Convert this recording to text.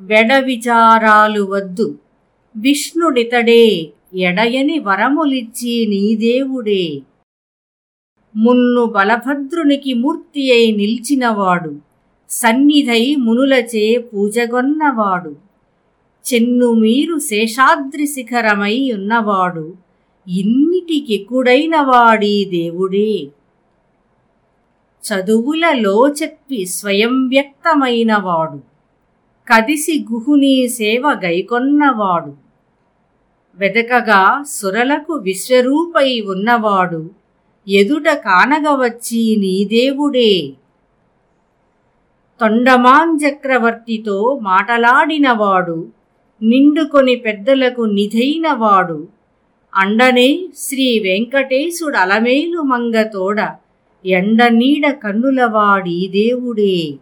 వెడవిచారాలు వద్దు. విష్ణుడితడే ఎడయని వరములిచ్చి నీ దేవుడే. మున్ను బలభద్రునికి మూర్తి అయి నిలిచినవాడు. సన్నిధై మునులచే పూజగొన్నవాడు. చెన్ను మీరు శేషాద్రి శిఖరమై ఉన్నవాడు. ఇన్నిటికెక్కుడైన వాడీ దేవుడే. చదువులలో చెప్పి స్వయం వ్యక్తమైనవాడు. కదిసి గుహుని సేవ గైకొన్నవాడు. వెదకగా సురలకు విశ్వరూపై ఉన్నవాడు. ఎదుట కానగవచ్చి నీ దేవుడే. తొండమాన్ చక్రవర్తితో మాటలాడినవాడు. నిండుకొని పెద్దలకు నిధైనవాడు. అండనే శ్రీ వెంకటేశుడు అలమేలు మంగతోడ ఎండ నీడ కన్నులవాడి దేవుడే.